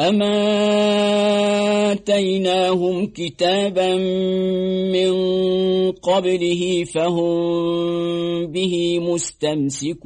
أما آتيناهم كتابا من قبله فهم به مستمسكون